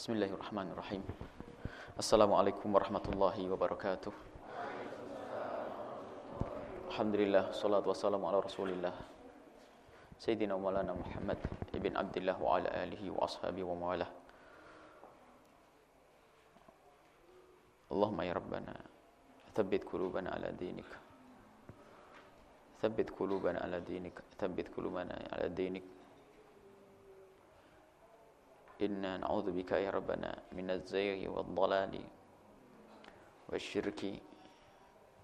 Bismillahirrahmanirrahim. Assalamualaikum warahmatullahi wabarakatuh. Alhamdulillah, salatu wassalamu ala rasulillah. Sayyidina Maulana Muhammad ibn Abdullah wa ala alihi wa ashabihi wa mawalah. Allahumma ya Rabbana, thabbit kulubana ala dinik. Thabbit kulubana ala dinik. Thabbit kulubana ala dinik. إنا نعوذ بك يا ربنا من الزيغ والضلال والشرك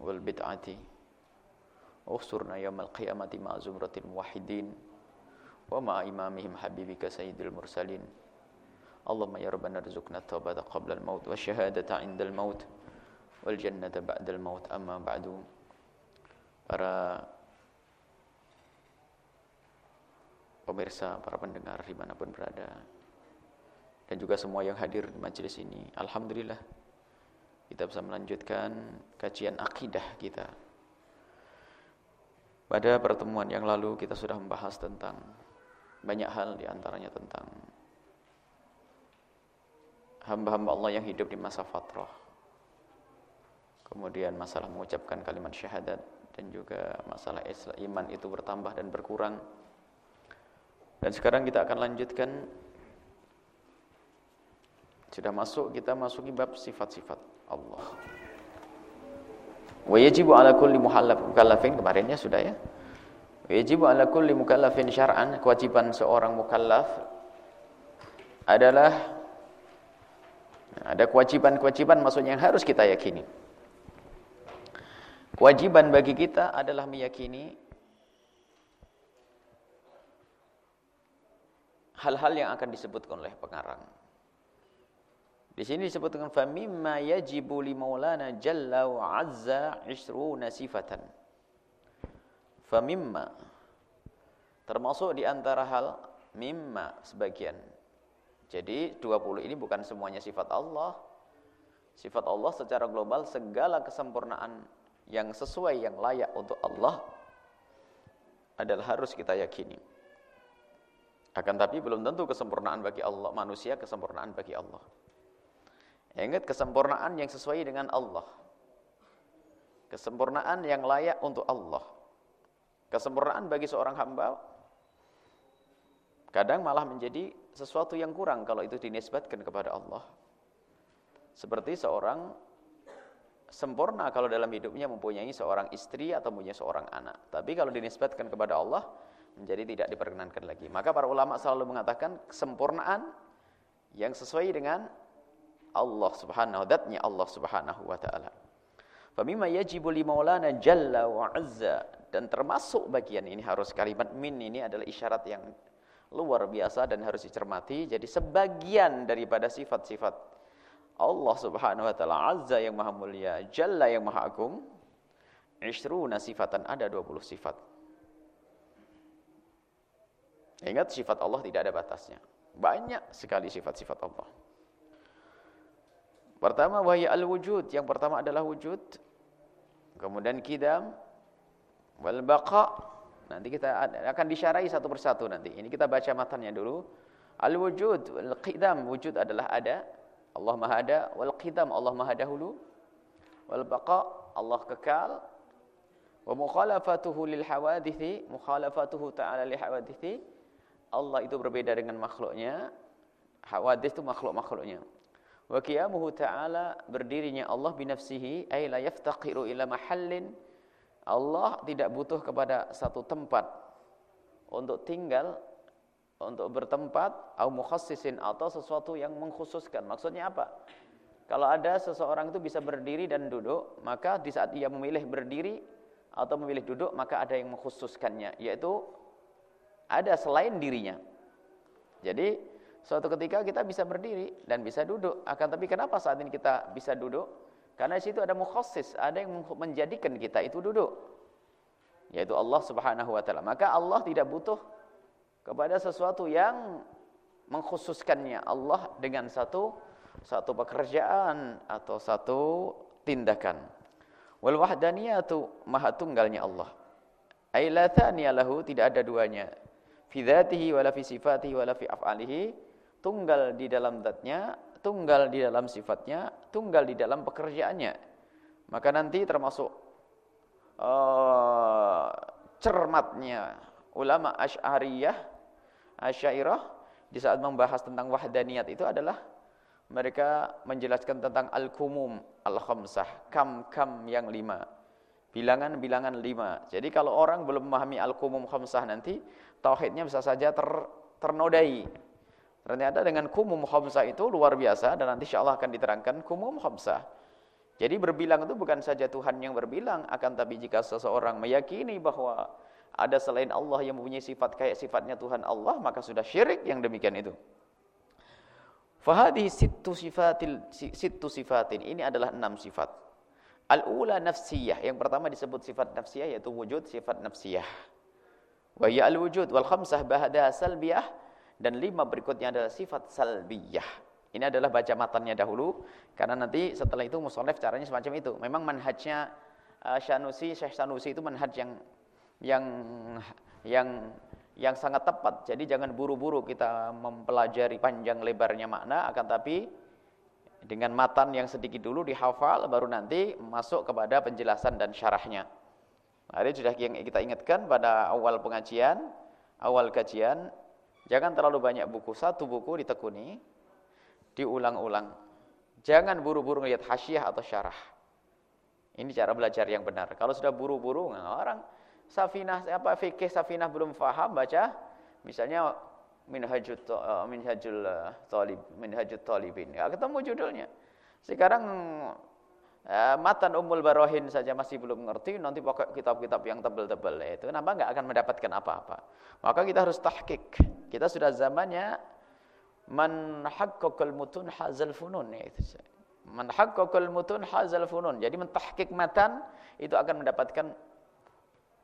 والبدعة. واغسرنا يوم القيامة مع زمرة الموحدين ومع إمامهم حبيبك سيد المرسلين. اللهم يا ربنا ارزقنا التوبة قبل الموت والشهادة عند الموت والجنة بعد الموت. أما بعد para pemirsa, para pendengar dimanapun berada. Dan juga semua yang hadir di majelis ini. Alhamdulillah kita bisa melanjutkan kajian akidah kita. Pada pertemuan yang lalu kita sudah membahas tentang banyak hal di antaranya tentang hamba-hamba Allah yang hidup di masa fatrah. Kemudian masalah mengucapkan kalimat syahadat dan juga masalah iman itu bertambah dan berkurang. Dan sekarang kita akan lanjutkan sudah masuk kita masuki bab sifat-sifat Allah. Wa ala kulli mukallafin kemarinnya sudah ya. Wa ala kulli mukallafin syar'an kewajiban seorang mukallaf adalah ada kewajiban-kewajiban maksudnya yang harus kita yakini. Kewajiban bagi kita adalah meyakini hal-hal yang akan disebutkan oleh pengarang. Di sini disebut dengan famimma yajibu li maulana jalla wa azza 20 sifatan. Famimma termasuk di antara hal mimma sebagian. Jadi 20 ini bukan semuanya sifat Allah. Sifat Allah secara global segala kesempurnaan yang sesuai yang layak untuk Allah adalah harus kita yakini. Akan tapi belum tentu kesempurnaan bagi Allah manusia kesempurnaan bagi Allah. Ingat kesempurnaan yang sesuai dengan Allah. Kesempurnaan yang layak untuk Allah. Kesempurnaan bagi seorang hamba kadang malah menjadi sesuatu yang kurang kalau itu dinisbatkan kepada Allah. Seperti seorang sempurna kalau dalam hidupnya mempunyai seorang istri atau mempunyai seorang anak. Tapi kalau dinisbatkan kepada Allah menjadi tidak diperkenankan lagi. Maka para ulama selalu mengatakan kesempurnaan yang sesuai dengan Allah Subhanahu datnya Allah Subhanahu wa taala. Famimma yajibu li maulana jalla wa azza dan termasuk bagian ini harus kalimat min ini adalah isyarat yang luar biasa dan harus dicermati. Jadi sebagian daripada sifat-sifat Allah Subhanahu wa taala azza yang maha mulia, jalla yang maha agung, isruna sifatan ada 20 sifat. Ingat sifat Allah tidak ada batasnya. Banyak sekali sifat-sifat Allah. Pertama wahya al-wujud, yang pertama adalah wujud. Kemudian kidam wal baqa. Nanti kita akan disyarai satu persatu nanti. Ini kita baca matanya dulu. Al-wujud wal qidam, wujud adalah ada. Allah Maha ada, wal qidam Allah Maha dahulu. Wal baqa Allah kekal. Wa mukhalafatuhu lil hawadithi, mukhalafatuhu ta'ala lil hawadithi. Allah itu berbeda dengan makhluknya. Hawadith itu makhluk-makhluknya. Wa qiyamuhu ta'ala berdirinya Allah binafsihi ay la yaftaqiru ila mahallin. Allah tidak butuh kepada satu tempat untuk tinggal, untuk bertempat au mukhassisin atau sesuatu yang mengkhususkan. Maksudnya apa? Kalau ada seseorang itu bisa berdiri dan duduk, maka di saat ia memilih berdiri atau memilih duduk, maka ada yang mengkhususkannya, yaitu ada selain dirinya. Jadi Suatu ketika kita bisa berdiri dan bisa duduk. Akan tapi kenapa saat ini kita bisa duduk? Karena di situ ada mukhasis, ada yang menjadikan kita itu duduk. Yaitu Allah Subhanahu wa taala. Maka Allah tidak butuh kepada sesuatu yang mengkhususkannya Allah dengan satu satu pekerjaan atau satu tindakan. Wal wahdaniyatu maha tunggalnya Allah. Ai la lahu tidak ada duanya. Fi dzatihi wala fi sifatihi wala fi af'alihi tunggal di dalam zatnya, tunggal di dalam sifatnya, tunggal di dalam pekerjaannya. Maka nanti termasuk uh, cermatnya ulama Asy'ariyah, Asy'ariyah di saat membahas tentang wahdaniyat itu adalah mereka menjelaskan tentang al-kumum al-khamsah, kam-kam yang lima. Bilangan-bilangan lima. Jadi kalau orang belum memahami al-kumum khamsah nanti, tauhidnya bisa saja ter, ternodai. Ternyata dengan kumum khamsah itu luar biasa dan nanti insya Allah akan diterangkan kumum khamsah. Jadi berbilang itu bukan saja Tuhan yang berbilang, akan tapi jika seseorang meyakini bahwa ada selain Allah yang mempunyai sifat kayak sifatnya Tuhan Allah, maka sudah syirik yang demikian itu. Fahadi situ sifatil situ sifatin. Ini adalah enam sifat. Al-ula nafsiyah. Yang pertama disebut sifat nafsiyah yaitu wujud sifat nafsiyah. Wa al-wujud wal khamsah bahada salbiyah dan lima berikutnya adalah sifat salbiyah. Ini adalah baca matannya dahulu karena nanti setelah itu musonef caranya semacam itu. Memang manhajnya uh, Sanusi, Syekh Sanusi itu manhaj yang yang yang yang sangat tepat. Jadi jangan buru-buru kita mempelajari panjang lebarnya makna, akan tapi dengan matan yang sedikit dulu dihafal, baru nanti masuk kepada penjelasan dan syarahnya. Nah, ini sudah kita ingatkan pada awal pengajian, awal kajian, jangan terlalu banyak buku, satu buku ditekuni, diulang-ulang. Jangan buru-buru melihat hasyiah atau syarah. Ini cara belajar yang benar. Kalau sudah buru-buru, orang Safinah apa fikih Safinah belum faham baca misalnya Minhajul uh, Minhajul uh, Talib Minhajul Talibin. Ya ketemu judulnya. Sekarang uh, matan Ummul Barohin saja masih belum ngerti, nanti pakai kitab-kitab yang tebal-tebal itu nambah nggak akan mendapatkan apa-apa. Maka kita harus tahqiq. Kita sudah zamannya man haqqaqal mutun hazal funun ya itu. Man haqqaqal mutun hazal funun. Jadi mentahqiq matan itu akan mendapatkan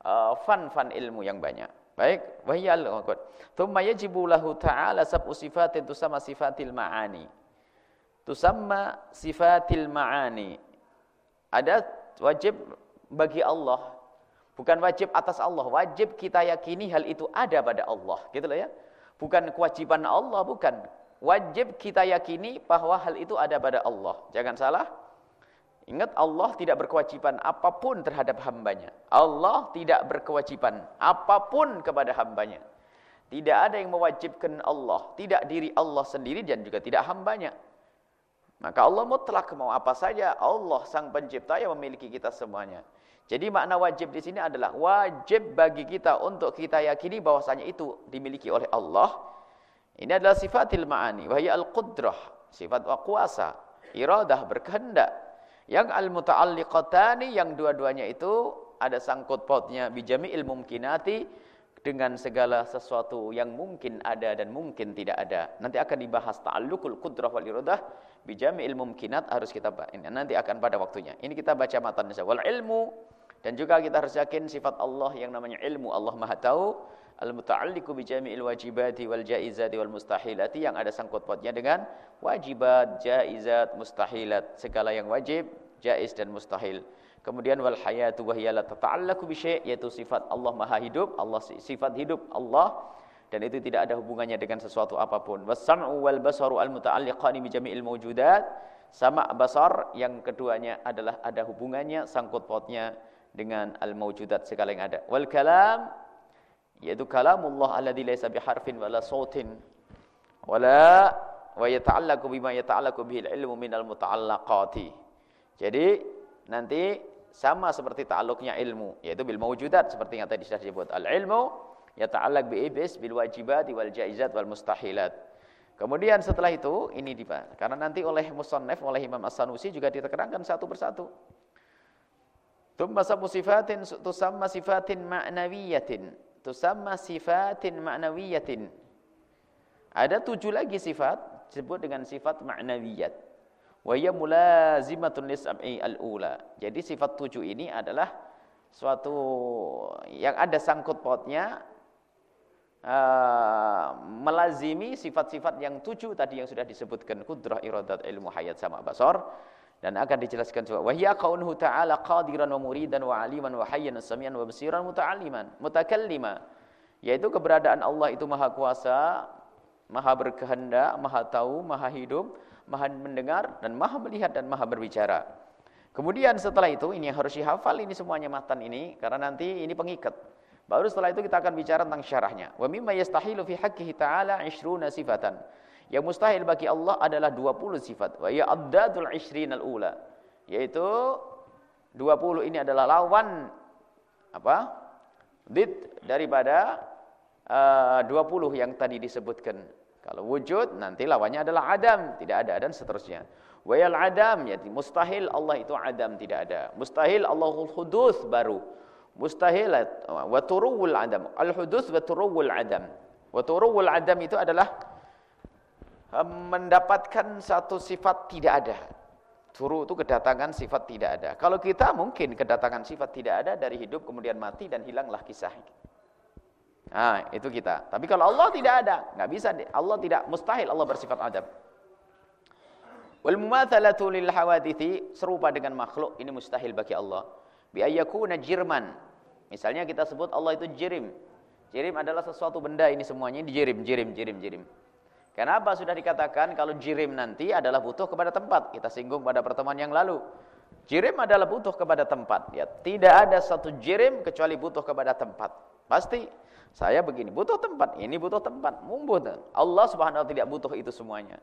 Uh, fan-fan uh, ilmu yang banyak. Baik, wahyal qad. Tsumma yajibu lahu ta'ala sab'u sifatin tusamma sifatil ma'ani. Tusamma sifatil ma'ani. Ada wajib bagi Allah. Bukan wajib atas Allah, wajib kita yakini hal itu ada pada Allah. Gitu loh ya. Bukan kewajiban Allah, bukan. Wajib kita yakini bahwa hal itu ada pada Allah. Jangan salah. Ingat Allah tidak berkewajiban apa pun terhadap hambanya. Allah tidak berkewajiban apa pun kepada hambanya. Tidak ada yang mewajibkan Allah. Tidak diri Allah sendiri dan juga tidak hambanya. Maka Allah mutlak mau apa saja. Allah sang pencipta yang memiliki kita semuanya. Jadi makna wajib di sini adalah wajib bagi kita untuk kita yakini bahwasanya itu dimiliki oleh Allah. Ini adalah sifatil ma'ani. Wahya al-qudrah. Sifat kuasa. Iradah berkehendak. Yang al-muta'alliqatani yang dua-duanya itu ada sangkut pautnya ilmu mungkinati dengan segala sesuatu yang mungkin ada dan mungkin tidak ada. Nanti akan dibahas ta'alluqul qudrah wal iradah bijami ilmu mungkinat harus kita ini nanti akan pada waktunya. Ini kita baca matan wal ilmu dan juga kita harus yakin sifat Allah yang namanya ilmu Allah Maha tahu al-muta'alliqu bi jami'il wajibati wal jaizati wal mustahilati yang ada sangkut pautnya dengan wajibat, jaizat, mustahilat, segala yang wajib, jaiz dan mustahil. Kemudian wal hayatu wa hiya la bi yaitu sifat Allah Maha hidup, Allah sifat hidup Allah dan itu tidak ada hubungannya dengan sesuatu apa pun. Was-sam'u wal basaru al-muta'alliqani bi jami'il mawjudat. Sama basar yang keduanya adalah ada hubungannya sangkut pautnya dengan al-mawjudat segala yang ada. Wal kalam yaitu kalamullah alladzi laisa biharfin wala sautin wala wa yata'allaqu bima yata'allaqu bihil ilmu minal muta'allaqati. Jadi nanti sama seperti ta'alluqnya ilmu yaitu bil mawjudat seperti yang tadi sudah disebut. Al ilmu yata'allaq bi ibis bil wajibat wal jaizat wal mustahilat. Kemudian setelah itu ini dibahas karena nanti oleh musannaf oleh Imam As-Sanusi juga diterangkan satu persatu. Tumma sabu sifatin tusamma sifatin ma'nawiyatin tusamma sifatin ma'nawiyatin. Ada tujuh lagi sifat disebut dengan sifat ma'nawiyat. Wa hiya mulazimatun lisab'i al-ula. Jadi sifat tujuh ini adalah suatu yang ada sangkut pautnya uh, melazimi sifat-sifat yang tujuh tadi yang sudah disebutkan kudrah iradat ilmu hayat sama basar dan akan dijelaskan juga wahya kaunuhu ta'ala qadiran wa muridan wa aliman wa hayyan samian wa basiran muta'alliman mutakallima yaitu keberadaan Allah itu maha kuasa maha berkehendak, maha tahu, maha hidup, maha mendengar, dan maha melihat dan maha berbicara. Kemudian setelah itu, ini yang harus dihafal ini semuanya matan ini, karena nanti ini pengikat. Baru setelah itu kita akan bicara tentang syarahnya. Wa mimma yastahilu fi haqqihi ta'ala 20 sifatan. Yang mustahil bagi Allah adalah 20 sifat. Wa ya addadul 20 al-ula. Yaitu 20 ini adalah lawan apa? Did daripada uh, 20 yang tadi disebutkan. Kalau wujud nanti lawannya adalah adam, tidak ada dan seterusnya. Wa yal adam yaitu mustahil Allah itu adam tidak ada. Mustahil Allahul hudus baru. Mustahilat wa turuwul adam. Al hudus wa turuwul adam. Wa turuwul adam itu adalah um, mendapatkan satu sifat tidak ada. Turu itu kedatangan sifat tidak ada. Kalau kita mungkin kedatangan sifat tidak ada dari hidup kemudian mati dan hilanglah kisah. Nah, itu kita. Tapi kalau Allah tidak ada, nggak bisa. Allah tidak mustahil Allah bersifat adam. Wal mumatsalatu lil hawadithi serupa dengan makhluk ini mustahil bagi Allah. Bi ayyakuna jirman. Misalnya kita sebut Allah itu jirim. Jirim adalah sesuatu benda ini semuanya jirim, jirim, jirim, jirim. Kenapa sudah dikatakan kalau jirim nanti adalah butuh kepada tempat? Kita singgung pada pertemuan yang lalu. Jirim adalah butuh kepada tempat. Ya, tidak ada satu jirim kecuali butuh kepada tempat. Pasti saya begini, butuh tempat, ini butuh tempat, membutuh. Allah Subhanahu wa tidak butuh itu semuanya.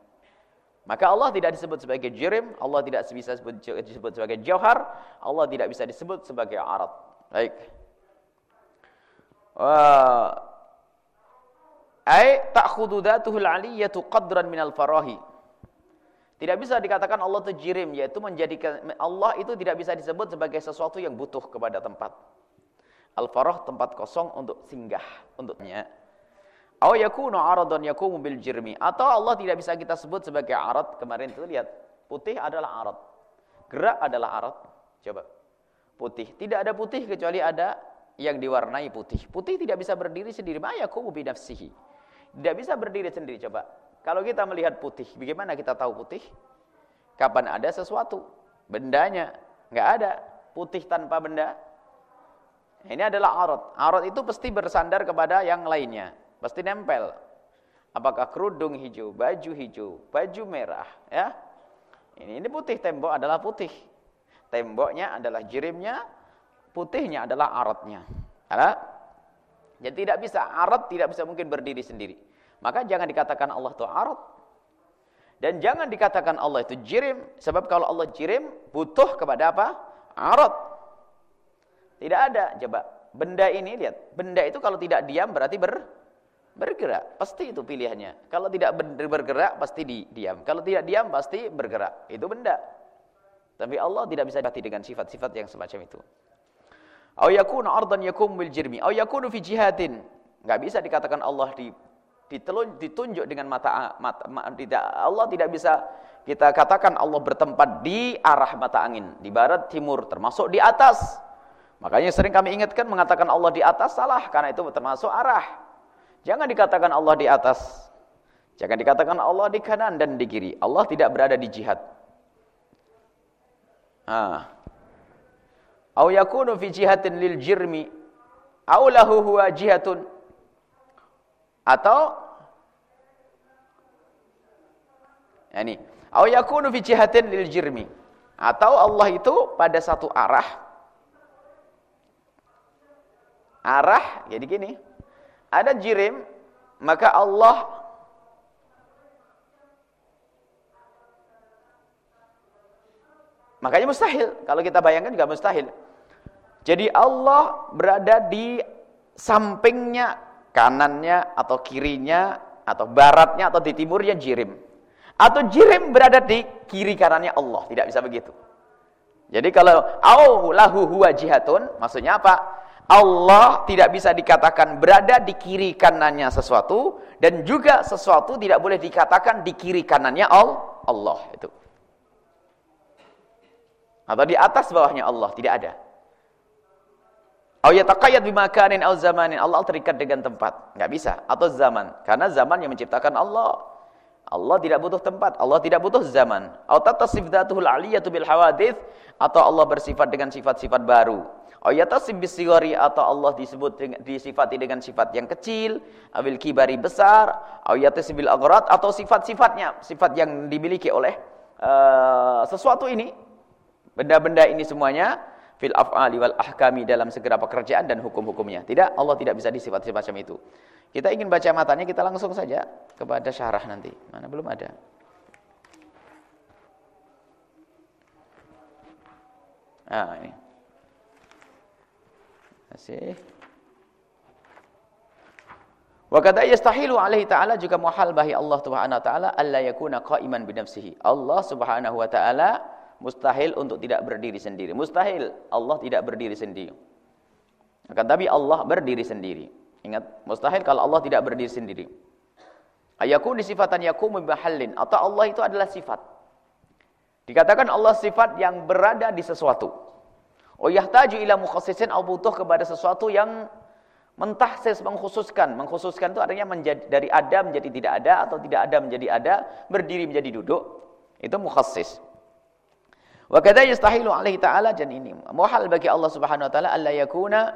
Maka Allah tidak disebut sebagai jirim, Allah tidak bisa disebut, disebut sebagai jauhar, Allah tidak bisa disebut sebagai arat. Baik. Ai ta'khudhu dhatuhul 'aliyyatu qadran minal farahi. Tidak bisa dikatakan Allah itu jirim, yaitu menjadikan Allah itu tidak bisa disebut sebagai sesuatu yang butuh kepada tempat. Al-farah tempat kosong untuk singgah untuknya. Aw yakunu 'aradan yakumu bil jirmi. Atau Allah tidak bisa kita sebut sebagai arad. Kemarin itu lihat, putih adalah arad. Gerak adalah arad. Coba. Putih. Tidak ada putih kecuali ada yang diwarnai putih. Putih tidak bisa berdiri sendiri. Ma yakumu bi nafsihi. Tidak bisa berdiri sendiri coba. Kalau kita melihat putih, bagaimana kita tahu putih? Kapan ada sesuatu? Bendanya. Nggak ada. Putih tanpa benda. Ini adalah arot. Arot itu pasti bersandar kepada yang lainnya. Pasti nempel. Apakah kerudung hijau, baju hijau, baju merah. ya? Ini, ini putih, tembok adalah putih. Temboknya adalah jirimnya, putihnya adalah. Karena jadi tidak bisa, arat tidak bisa mungkin berdiri sendiri. Maka jangan dikatakan Allah itu arat. Dan jangan dikatakan Allah itu jirim. Sebab kalau Allah jirim, butuh kepada apa? Arat. Tidak ada. Coba, benda ini lihat. Benda itu kalau tidak diam berarti ber, bergerak. Pasti itu pilihannya. Kalau tidak bergerak, pasti di, diam. Kalau tidak diam, pasti bergerak. Itu benda. Tapi Allah tidak bisa dibati dengan sifat-sifat yang semacam itu. Au yakunu ardan yakum bil jirmi. Au yakunu fi jihadin. Enggak bisa dikatakan Allah di ditunjuk dengan mata, mata, mata tidak Allah tidak bisa kita katakan Allah bertempat di arah mata angin, di barat timur termasuk di atas. Makanya sering kami ingatkan mengatakan Allah di atas salah karena itu termasuk arah. Jangan dikatakan Allah di atas. Jangan dikatakan Allah di kanan dan di kiri. Allah tidak berada di jihad. Ah. Au yakunu fi jihatin lil jirmi au lahu huwa jihatun atau ini au yakunu fi jihatin lil jirmi atau Allah itu pada satu arah arah jadi gini ada jirim maka Allah makanya mustahil kalau kita bayangkan juga mustahil jadi Allah berada di sampingnya, kanannya atau kirinya atau baratnya atau di timurnya jirim. Atau jirim berada di kiri kanannya Allah, tidak bisa begitu. Jadi kalau au lahu huwa jihatun, maksudnya apa? Allah tidak bisa dikatakan berada di kiri kanannya sesuatu dan juga sesuatu tidak boleh dikatakan di kiri kanannya Allah itu. Atau di atas bawahnya Allah, tidak ada. Au yataqayyad bimakanin au zamanin. Allah terikat dengan tempat. Enggak bisa. Atau zaman. Karena zaman yang menciptakan Allah. Allah tidak butuh tempat, Allah tidak butuh zaman. Atau tasif dzatuhul aliyatu bil hawadith atau Allah bersifat dengan sifat-sifat baru. Ayatasib bisigari atau Allah disebut disifati dengan sifat yang kecil, awil kibari besar, ayatasib bil agrat atau sifat-sifatnya, sifat yang dimiliki oleh uh, sesuatu ini. Benda-benda ini semuanya fil af'ali wal ahkami dalam segera pekerjaan dan hukum-hukumnya. Tidak, Allah tidak bisa disifat semacam itu. Kita ingin baca matanya, kita langsung saja kepada syarah nanti. Mana belum ada. Ah, ini. Masih. Wa kata yastahilu alaihi ta'ala juga muhal bagi Allah Subhanahu wa taala alla yakuna qa'iman bi nafsihi. Allah Subhanahu wa taala mustahil untuk tidak berdiri sendiri. Mustahil Allah tidak berdiri sendiri. Akan tapi Allah berdiri sendiri. Ingat, mustahil kalau Allah tidak berdiri sendiri. Ayakun sifatan yakumu bihallin atau Allah itu adalah sifat. Dikatakan Allah sifat yang berada di sesuatu. Oh yahtaju ila mukhassisin au butuh kepada sesuatu yang mentahsis mengkhususkan. Mengkhususkan itu artinya menjadi dari ada menjadi tidak ada atau tidak ada menjadi ada, berdiri menjadi duduk. Itu mukhassis. Wa kadza yastahilu alaihi ta'ala dan ini muhal bagi Allah Subhanahu wa taala alla yakuna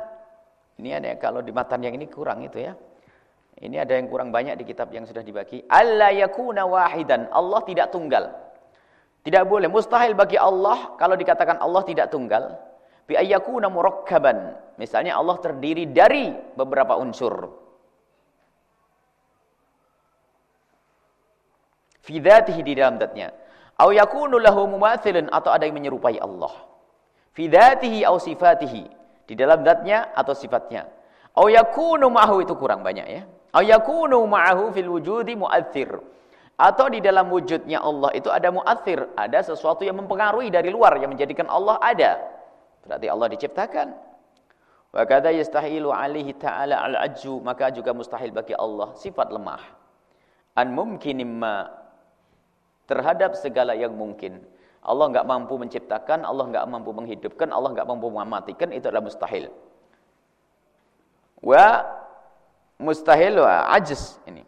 ini ada kalau di matan yang ini kurang itu ya. Ini ada yang kurang banyak di kitab yang sudah dibagi. Alla yakuna wahidan. Allah tidak tunggal. Tidak boleh mustahil bagi Allah kalau dikatakan Allah tidak tunggal bi ayyakuna murakkaban. Misalnya Allah terdiri dari beberapa unsur. Fi dzatihi di dalam zatnya. Au yakunu lahu mumathilun atau ada yang menyerupai Allah. Fi dzatihi au sifatihi. Di dalam zatnya atau sifatnya. Au yakunu ma'ahu itu kurang banyak ya. Au yakunu ma'ahu fil wujudi mu'athir. Atau di dalam wujudnya Allah itu ada mu'athir. Ada sesuatu yang mempengaruhi dari luar yang menjadikan Allah ada. Berarti Allah diciptakan. Wa kadza yastahilu alaihi ta'ala al-ajzu, maka juga mustahil bagi Allah sifat lemah. An mumkinim ma terhadap segala yang mungkin. Allah enggak mampu menciptakan, Allah enggak mampu menghidupkan, Allah enggak mampu mematikan, itu adalah mustahil. Wa mustahil wa ajz ini.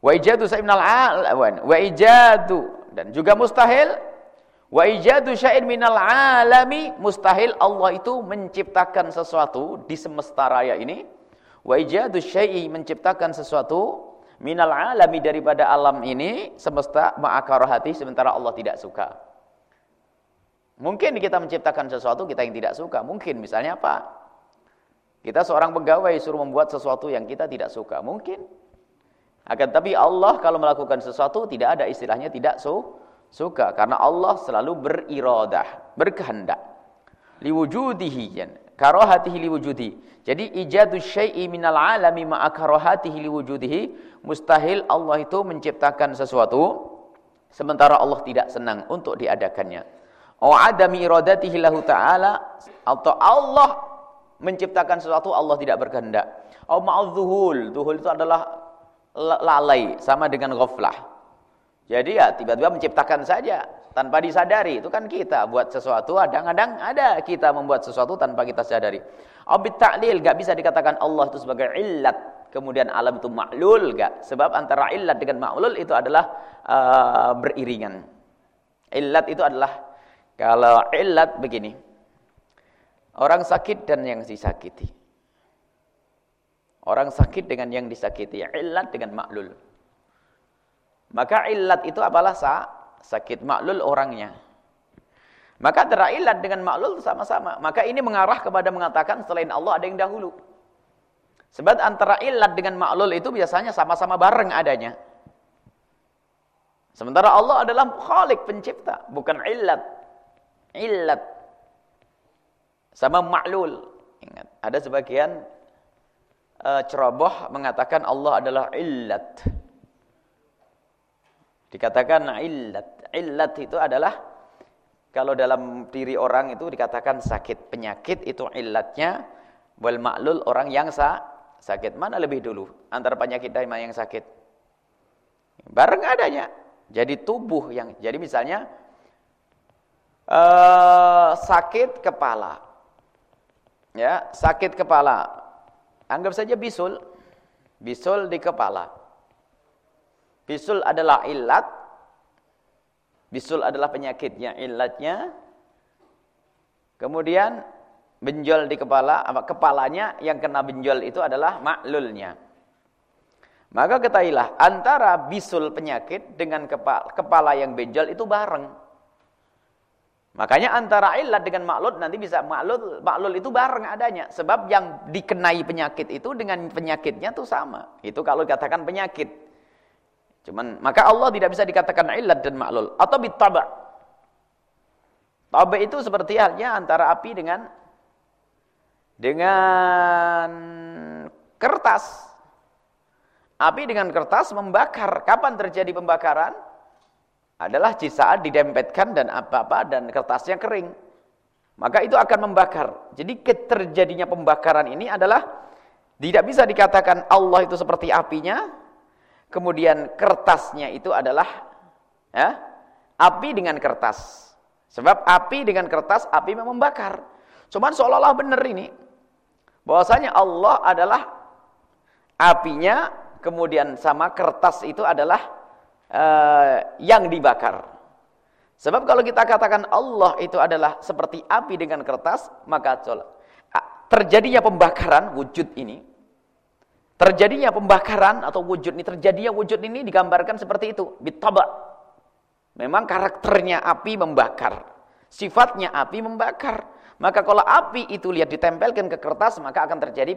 Wa ijadu sa'ibnal al wa ijadu dan juga mustahil Wa ijadu syai'in minal alami mustahil Allah itu menciptakan sesuatu di semesta raya ini. Wa ijadu syai'i menciptakan sesuatu minal alami daripada alam ini semesta ma'akarahati sementara Allah tidak suka. Mungkin kita menciptakan sesuatu kita yang tidak suka. Mungkin misalnya apa? Kita seorang pegawai suruh membuat sesuatu yang kita tidak suka. Mungkin. Akan tapi Allah kalau melakukan sesuatu tidak ada istilahnya tidak suka Suka karena Allah selalu beriradah, berkehendak. Liwujudihi yan. Karahatihi liwujudihi. Jadi ijadu syai'i minal alami ma'a karahatihi liwujudihi. Mustahil Allah itu menciptakan sesuatu sementara Allah tidak senang untuk diadakannya. Au adami iradatihi lahu ta'ala atau Allah menciptakan sesuatu Allah tidak berkehendak. Au ma'adzuhul. Zuhul itu adalah lalai sama dengan ghaflah. Jadi ya tiba-tiba menciptakan saja tanpa disadari. Itu kan kita buat sesuatu, kadang-kadang ada kita membuat sesuatu tanpa kita sadari. Abid ta'lil, gak bisa dikatakan Allah itu sebagai illat. Kemudian alam itu maklul, gak. Sebab antara illat dengan maklul itu adalah uh, beriringan. Illat itu adalah, kalau illat begini. Orang sakit dan yang disakiti. Orang sakit dengan yang disakiti. Illat dengan maklul. Maka illat itu apalah sa sakit maklul orangnya. Maka antara illat dengan maklul sama-sama. Maka ini mengarah kepada mengatakan selain Allah ada yang dahulu. Sebab antara illat dengan maklul itu biasanya sama-sama bareng adanya. Sementara Allah adalah khalik pencipta, bukan illat. Illat sama maklul. Ingat, ada sebagian uh, ceroboh mengatakan Allah adalah illat. Dikatakan illat. Illat itu adalah kalau dalam diri orang itu dikatakan sakit. Penyakit itu illatnya. Wal maklul orang yang sa sakit. Mana lebih dulu antara penyakit dan yang sakit? Bareng adanya. Jadi tubuh yang jadi misalnya uh, sakit kepala. Ya, sakit kepala. Anggap saja bisul. Bisul di kepala. Bisul adalah ilat. Bisul adalah penyakitnya, ilatnya. Kemudian benjol di kepala, apa kepalanya yang kena benjol itu adalah maklulnya. Maka ketahuilah antara bisul penyakit dengan kepala, kepala yang benjol itu bareng. Makanya antara ilat dengan maklul nanti bisa maklul, maklul itu bareng adanya. Sebab yang dikenai penyakit itu dengan penyakitnya itu sama. Itu kalau dikatakan penyakit. Cuman maka Allah tidak bisa dikatakan ilat dan maklul atau bitaba. Taba itu seperti halnya antara api dengan dengan kertas. Api dengan kertas membakar. Kapan terjadi pembakaran? Adalah saat didempetkan dan apa-apa dan kertasnya kering. Maka itu akan membakar. Jadi terjadinya pembakaran ini adalah tidak bisa dikatakan Allah itu seperti apinya. Kemudian kertasnya itu adalah ya, api dengan kertas. Sebab api dengan kertas, api memang membakar. Cuman seolah-olah benar ini. Bahwasanya Allah adalah apinya, kemudian sama kertas itu adalah uh, yang dibakar. Sebab kalau kita katakan Allah itu adalah seperti api dengan kertas, maka terjadinya pembakaran wujud ini, terjadinya pembakaran atau wujud ini, terjadinya wujud ini digambarkan seperti itu, bitaba. Memang karakternya api membakar, sifatnya api membakar. Maka kalau api itu lihat ditempelkan ke kertas, maka akan terjadi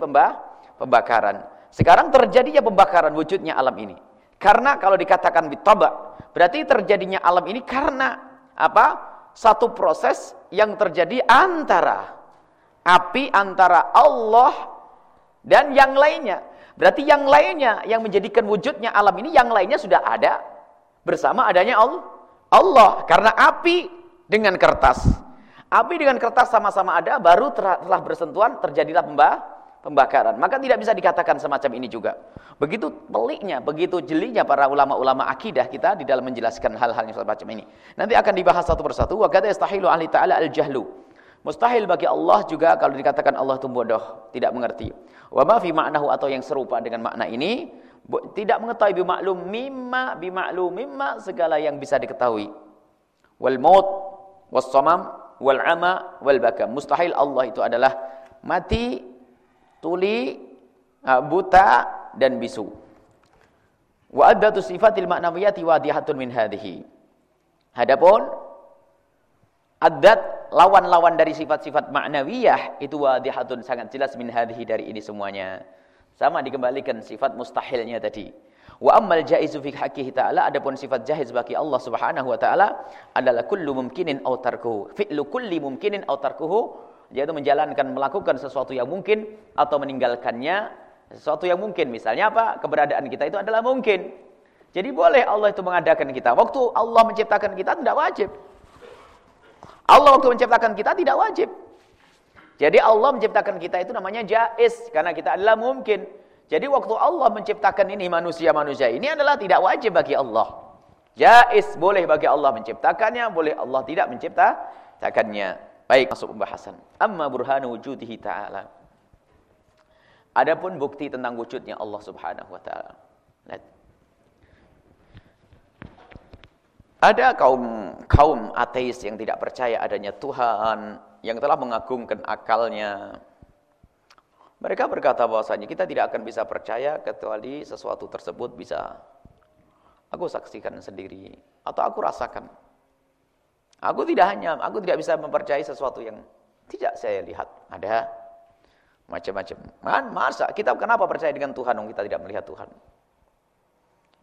pembakaran. Sekarang terjadinya pembakaran wujudnya alam ini. Karena kalau dikatakan bitaba, berarti terjadinya alam ini karena apa? Satu proses yang terjadi antara api antara Allah dan yang lainnya. Berarti yang lainnya yang menjadikan wujudnya alam ini yang lainnya sudah ada bersama adanya Allah. Allah karena api dengan kertas Api dengan kertas sama-sama ada, baru telah bersentuhan, terjadilah pembakaran. Maka tidak bisa dikatakan semacam ini juga. Begitu peliknya, begitu jelinya para ulama-ulama akidah kita di dalam menjelaskan hal-hal yang semacam ini. Nanti akan dibahas satu persatu. Wa kata yastahilu ahli ta'ala al-jahlu. Mustahil bagi Allah juga kalau dikatakan Allah itu bodoh, tidak mengerti. Wa ma fi ma'nahu atau yang serupa dengan makna ini, tidak mengetahui bimaklum mimma bimaklum mimma segala yang bisa diketahui. Wal maut was samam wal ama wal baka. Mustahil Allah itu adalah mati, tuli, buta dan bisu. Wa addatu sifatil ma'nawiyati wadihatun min hadhihi. Adapun adat lawan-lawan dari sifat-sifat ma'nawiyah itu wadihatun sangat jelas min hadhihi dari ini semuanya. Sama dikembalikan sifat mustahilnya tadi. Wa ammal jaizu fi haqqihi ta'ala adapun sifat jaiz bagi Allah Subhanahu wa taala adalah kullu mumkinin aw tarkuhu. Fi'lu kulli mumkinin aw tarkuhu yaitu menjalankan melakukan sesuatu yang mungkin atau meninggalkannya sesuatu yang mungkin. Misalnya apa? Keberadaan kita itu adalah mungkin. Jadi boleh Allah itu mengadakan kita. Waktu Allah menciptakan kita tidak wajib. Allah waktu menciptakan kita tidak wajib. Jadi Allah menciptakan kita itu namanya jaiz karena kita adalah mungkin. Jadi waktu Allah menciptakan ini manusia-manusia ini adalah tidak wajib bagi Allah. Jais boleh bagi Allah menciptakannya, boleh Allah tidak menciptakannya. Baik, masuk pembahasan. Amma burhanu wujudihi ta'ala. Adapun bukti tentang wujudnya Allah Subhanahu wa taala. Ada kaum kaum ateis yang tidak percaya adanya Tuhan, yang telah mengagungkan akalnya, mereka berkata bahwasanya kita tidak akan bisa percaya kecuali sesuatu tersebut bisa aku saksikan sendiri atau aku rasakan. Aku tidak hanya, aku tidak bisa mempercayai sesuatu yang tidak saya lihat. Ada macam-macam. Man, masa kita kenapa percaya dengan Tuhan kita tidak melihat Tuhan?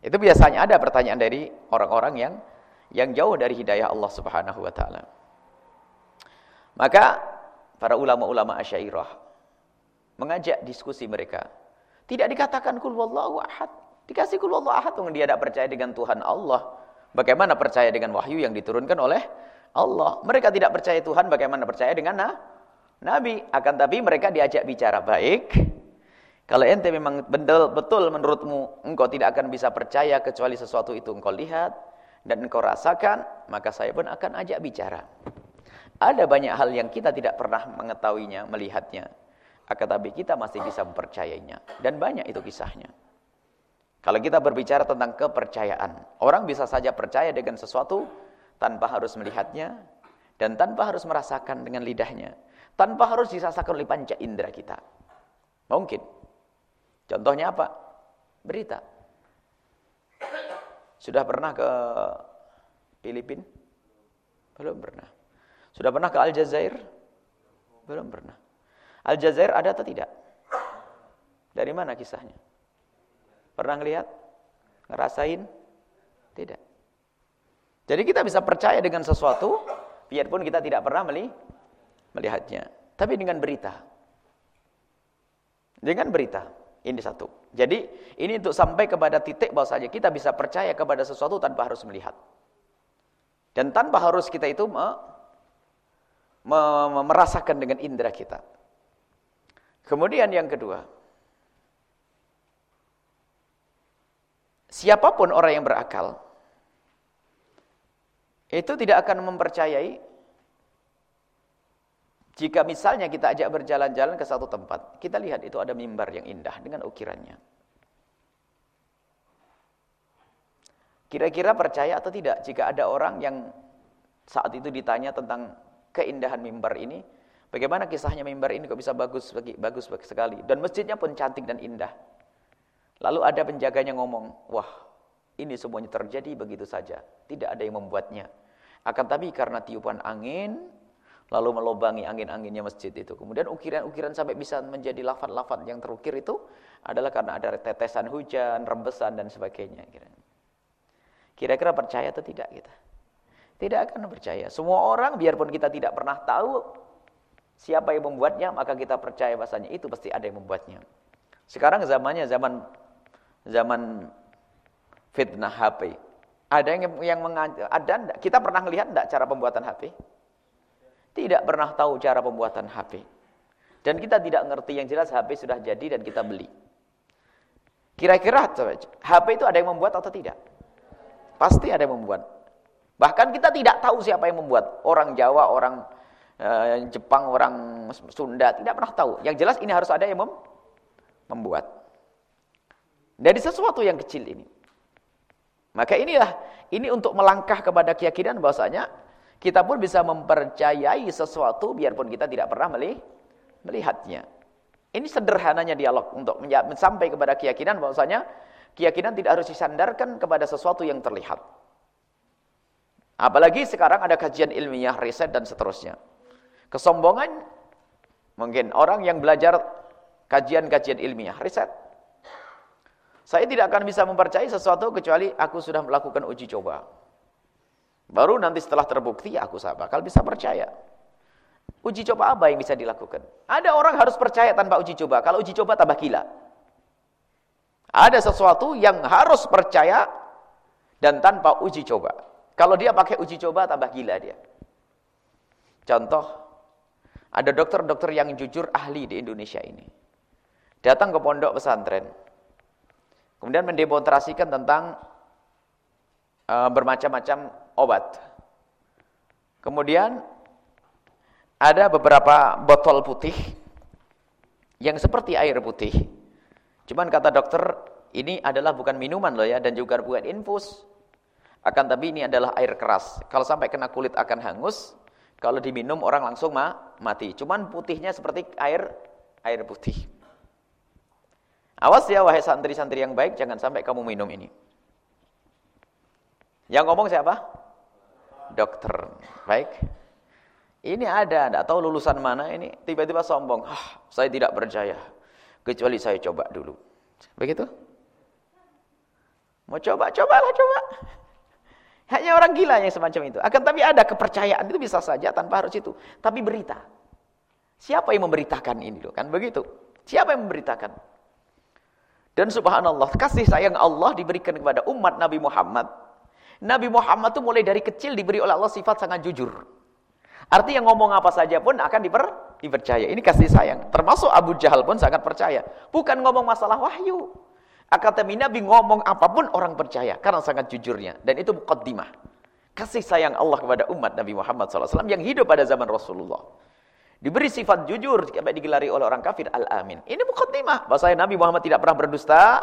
Itu biasanya ada pertanyaan dari orang-orang yang yang jauh dari hidayah Allah Subhanahu wa taala. Maka para ulama-ulama Asy'ariyah mengajak diskusi mereka. Tidak dikatakan kul wallahu ahad. Dikasih kul wallahu ahad dia tidak percaya dengan Tuhan Allah. Bagaimana percaya dengan wahyu yang diturunkan oleh Allah? Mereka tidak percaya Tuhan, bagaimana percaya dengan nah, Nabi? Akan tapi mereka diajak bicara baik. Kalau ente memang betul, betul menurutmu engkau tidak akan bisa percaya kecuali sesuatu itu engkau lihat dan engkau rasakan, maka saya pun akan ajak bicara. Ada banyak hal yang kita tidak pernah mengetahuinya, melihatnya. Akan tapi kita masih bisa mempercayainya. Dan banyak itu kisahnya. Kalau kita berbicara tentang kepercayaan, orang bisa saja percaya dengan sesuatu tanpa harus melihatnya dan tanpa harus merasakan dengan lidahnya, tanpa harus dirasakan oleh panca indera kita. Mungkin. Contohnya apa? Berita. Sudah pernah ke Filipina? Belum pernah. Sudah pernah ke Aljazair? Belum pernah. Aljazair ada atau tidak? Dari mana kisahnya? Pernah ngelihat? Ngerasain? Tidak. Jadi kita bisa percaya dengan sesuatu, biarpun kita tidak pernah melihatnya. Tapi dengan berita. Dengan berita. Ini satu. Jadi ini untuk sampai kepada titik bahwa saja kita bisa percaya kepada sesuatu tanpa harus melihat. Dan tanpa harus kita itu me, me, merasakan dengan indera kita. Kemudian yang kedua, siapa pun orang yang berakal itu tidak akan mempercayai jika misalnya kita ajak berjalan-jalan ke satu tempat, kita lihat itu ada mimbar yang indah dengan ukirannya. Kira-kira percaya atau tidak jika ada orang yang saat itu ditanya tentang keindahan mimbar ini, bagaimana kisahnya mimbar ini kok bisa bagus bagus sekali dan masjidnya pun cantik dan indah. Lalu ada penjaganya ngomong, wah ini semuanya terjadi begitu saja. Tidak ada yang membuatnya. Akan tapi karena tiupan angin, lalu melobangi angin-anginnya masjid itu. Kemudian ukiran-ukiran sampai bisa menjadi lafad-lafad yang terukir itu adalah karena ada tetesan hujan, rembesan dan sebagainya. Kira-kira percaya atau tidak kita? Tidak akan percaya. Semua orang biarpun kita tidak pernah tahu siapa yang membuatnya, maka kita percaya bahasanya itu pasti ada yang membuatnya. Sekarang zamannya zaman zaman fitnah HP. Ada yang yang ada kita pernah melihat enggak cara pembuatan HP? Tidak pernah tahu cara pembuatan HP. Dan kita tidak ngerti yang jelas HP sudah jadi dan kita beli. Kira-kira HP itu ada yang membuat atau tidak? Pasti ada yang membuat. Bahkan kita tidak tahu siapa yang membuat. Orang Jawa, orang eh, Jepang, orang Sunda tidak pernah tahu. Yang jelas ini harus ada yang mem membuat. Dari sesuatu yang kecil ini. Maka inilah, ini untuk melangkah kepada keyakinan bahwasanya kita pun bisa mempercayai sesuatu biarpun kita tidak pernah melihatnya. Ini sederhananya dialog untuk sampai kepada keyakinan bahwasanya keyakinan tidak harus disandarkan kepada sesuatu yang terlihat. Apalagi sekarang ada kajian ilmiah, riset dan seterusnya. Kesombongan mungkin orang yang belajar kajian-kajian ilmiah, riset saya tidak akan bisa mempercayai sesuatu kecuali aku sudah melakukan uji coba. Baru nanti setelah terbukti aku bakal bisa percaya. Uji coba apa yang bisa dilakukan? Ada orang harus percaya tanpa uji coba. Kalau uji coba tambah gila. Ada sesuatu yang harus percaya dan tanpa uji coba. Kalau dia pakai uji coba tambah gila dia. Contoh, ada dokter-dokter yang jujur ahli di Indonesia ini. Datang ke pondok pesantren Kemudian mendemonstrasikan tentang uh, bermacam-macam obat. Kemudian ada beberapa botol putih yang seperti air putih. Cuman kata dokter, ini adalah bukan minuman loh ya dan juga bukan infus. Akan tapi ini adalah air keras. Kalau sampai kena kulit akan hangus. Kalau diminum orang langsung ma mati. Cuman putihnya seperti air air putih. Awas ya wahai santri-santri yang baik, jangan sampai kamu minum ini. Yang ngomong siapa? Dokter. Baik. Ini ada, tidak tahu lulusan mana ini. Tiba-tiba sombong. Ah, saya tidak percaya. Kecuali saya coba dulu. Begitu? Mau coba, cobalah coba. Hanya orang gila yang semacam itu. Akan tapi ada kepercayaan itu bisa saja tanpa harus itu. Tapi berita. Siapa yang memberitakan ini loh kan begitu? Siapa yang memberitakan? Dan subhanallah, kasih sayang Allah diberikan kepada umat Nabi Muhammad. Nabi Muhammad itu mulai dari kecil diberi oleh Allah sifat sangat jujur. Artinya ngomong apa saja pun akan diper, dipercaya. Ini kasih sayang. Termasuk Abu Jahal pun sangat percaya. Bukan ngomong masalah wahyu. Akademi Nabi ngomong apa pun orang percaya. Karena sangat jujurnya. Dan itu muqaddimah. Kasih sayang Allah kepada umat Nabi Muhammad SAW yang hidup pada zaman Rasulullah. Diberi sifat jujur sampai digelari oleh orang kafir al-amin. Ini mukaddimah. Bahasa Nabi Muhammad tidak pernah berdusta,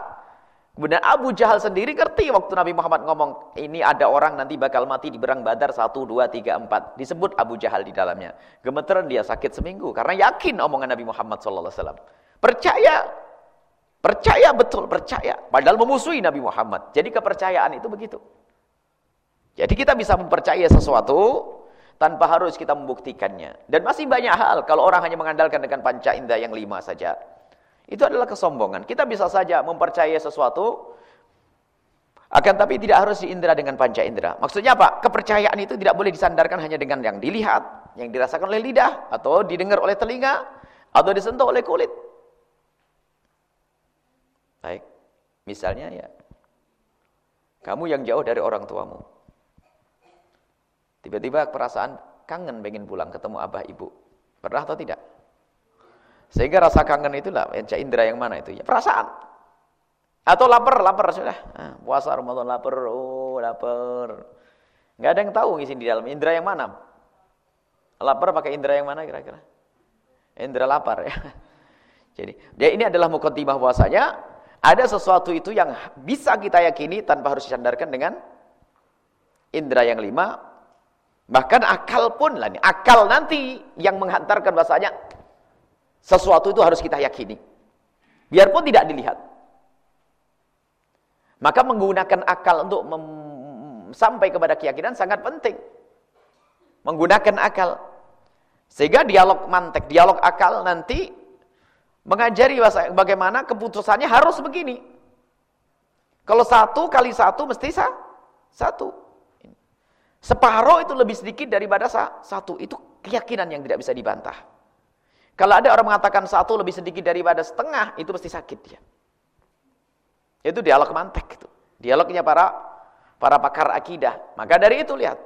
Kemudian Abu Jahal sendiri ngerti waktu Nabi Muhammad ngomong, ini ada orang nanti bakal mati di berang badar, satu, dua, tiga, empat. Disebut Abu Jahal di dalamnya. Gemeteran dia sakit seminggu, karena yakin omongan Nabi Muhammad SAW. Percaya, percaya betul, percaya. Padahal memusuhi Nabi Muhammad. Jadi kepercayaan itu begitu. Jadi kita bisa mempercayai sesuatu, tanpa harus kita membuktikannya. Dan masih banyak hal, kalau orang hanya mengandalkan dengan panca indera yang lima saja. Itu adalah kesombongan. Kita bisa saja mempercayai sesuatu, akan tapi tidak harus diindra dengan panca indera. Maksudnya apa? Kepercayaan itu tidak boleh disandarkan hanya dengan yang dilihat, yang dirasakan oleh lidah, atau didengar oleh telinga, atau disentuh oleh kulit. Baik. Misalnya ya, kamu yang jauh dari orang tuamu. Tiba-tiba perasaan kangen pengen pulang ketemu abah ibu. Pernah atau tidak? Sehingga rasa kangen itulah panca indera yang mana itu ya perasaan. Atau lapar, lapar sudah. Nah, puasa Ramadan lapar, oh lapar. Enggak ada yang tahu ngisi di dalam indera yang mana. Lapar pakai indera yang mana kira-kira? Indera lapar ya. Jadi, dia ini adalah mukaddimah bahwasanya ada sesuatu itu yang bisa kita yakini tanpa harus disandarkan dengan indera yang lima. Bahkan akal pun lah nih, akal nanti yang menghantarkan bahasanya sesuatu itu harus kita yakini. Biarpun tidak dilihat. Maka menggunakan akal untuk sampai kepada keyakinan sangat penting. Menggunakan akal. Sehingga dialog mantek, dialog akal nanti mengajari bagaimana keputusannya harus begini. Kalau satu kali satu mesti sah, satu. Separuh itu lebih sedikit daripada satu. Itu keyakinan yang tidak bisa dibantah. Kalau ada orang mengatakan satu lebih sedikit daripada setengah, itu pasti sakit dia. Itu dialog mantek itu. Dialognya para para pakar akidah. Maka dari itu lihat.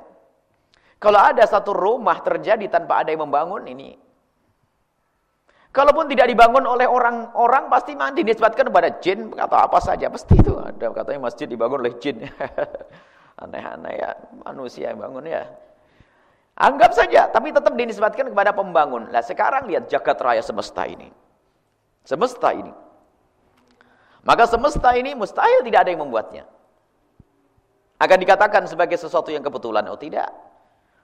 Kalau ada satu rumah terjadi tanpa ada yang membangun ini. Kalaupun tidak dibangun oleh orang-orang pasti mandi disebutkan kepada jin atau apa saja. Pasti itu ada katanya masjid dibangun oleh jin. Aneh-aneh ya manusia yang bangun ya. Anggap saja, tapi tetap dinisbatkan kepada pembangun. Nah sekarang lihat jagat raya semesta ini. Semesta ini. Maka semesta ini mustahil tidak ada yang membuatnya. Akan dikatakan sebagai sesuatu yang kebetulan. Oh tidak.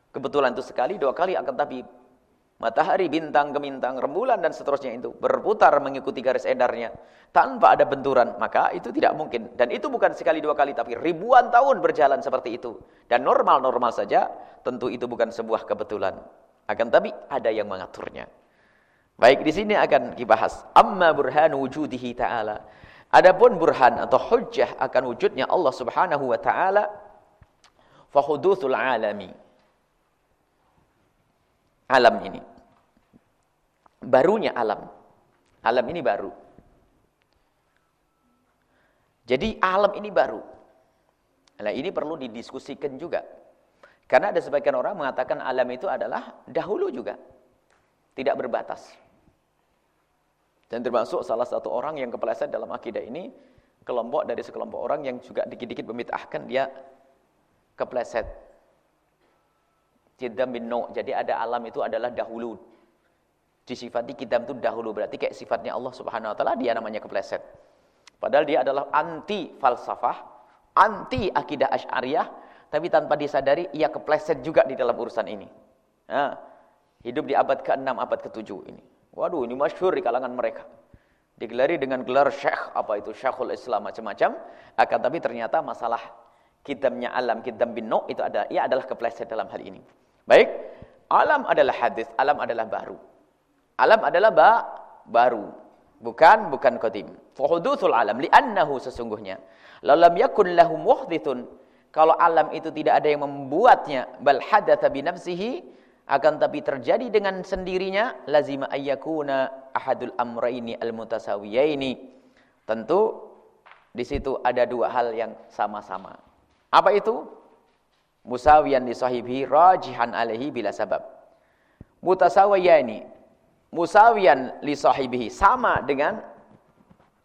Kebetulan itu sekali, dua kali akan tapi matahari, bintang, gemintang, rembulan dan seterusnya itu berputar mengikuti garis edarnya tanpa ada benturan, maka itu tidak mungkin. Dan itu bukan sekali dua kali tapi ribuan tahun berjalan seperti itu. Dan normal-normal saja, tentu itu bukan sebuah kebetulan. Akan tapi ada yang mengaturnya. Baik, di sini akan dibahas amma burhan wujudihi ta'ala. Adapun burhan atau hujjah akan wujudnya Allah Subhanahu wa taala fa alami alam ini. Barunya alam. Alam ini baru. Jadi alam ini baru. Nah ini perlu didiskusikan juga. Karena ada sebagian orang mengatakan alam itu adalah dahulu juga. Tidak berbatas. Dan termasuk salah satu orang yang kepleset dalam akidah ini, kelompok dari sekelompok orang yang juga dikit-dikit memitahkan dia kepleset. Jadi ada alam itu adalah dahulu. Disifati kidam itu dahulu. Berarti kayak sifatnya Allah subhanahu wa ta'ala dia namanya kepleset. Padahal dia adalah anti falsafah, anti akidah asy'ariyah, tapi tanpa disadari ia kepleset juga di dalam urusan ini. Nah, hidup di abad ke-6, abad ke-7 ini. Waduh, ini masyhur di kalangan mereka. Digelari dengan gelar syekh, apa itu syekhul Islam macam-macam, akan tapi ternyata masalah kitabnya alam, kitab bin no, itu ada, ia adalah kepleset dalam hal ini. Baik, alam adalah hadis, alam adalah baru. Alam adalah ba baru, bukan bukan qadim. Fuhuduthul alam li'annahu sesungguhnya. Lalam yakun lahu muhdithun. Kalau alam itu tidak ada yang membuatnya, bal hadatha bi nafsihi, akan tapi terjadi dengan sendirinya lazima ayyakuna ahadul amraini almutasawiyaini. Tentu di situ ada dua hal yang sama-sama. Apa itu? musawiyan li sahibi rajihan alaihi bila sabab mutasawiyani musawiyan li sahibihi. Sama dengan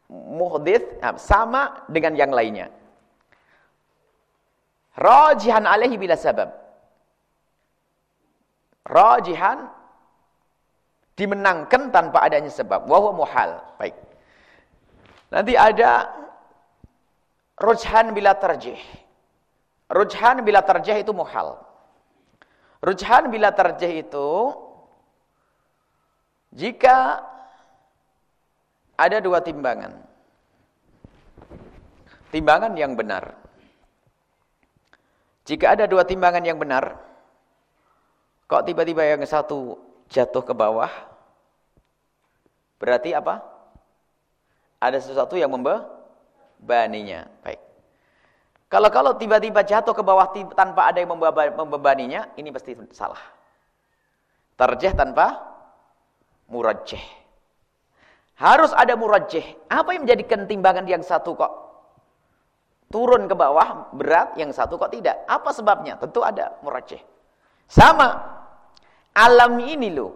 muhdith ah, sama dengan yang lainnya. Rajihan alaihi bila sabab. Rajihan dimenangkan tanpa adanya sebab. Wahwa muhal. Baik. Nanti ada rujhan bila terjih. Rujhan bila terjih itu muhal. Rujhan bila terjih itu jika ada dua timbangan. Timbangan yang benar. Jika ada dua timbangan yang benar, kok tiba-tiba yang satu jatuh ke bawah, berarti apa? Ada sesuatu yang membebaninya. Baik. Kalau kalau tiba-tiba jatuh ke bawah tanpa ada yang membebaninya, ini pasti salah. Terjeh tanpa murajjeh. Harus ada murajjeh. Apa yang menjadikan timbangan yang satu kok turun ke bawah berat, yang satu kok tidak? Apa sebabnya? Tentu ada murajjeh. Sama. Alam ini loh.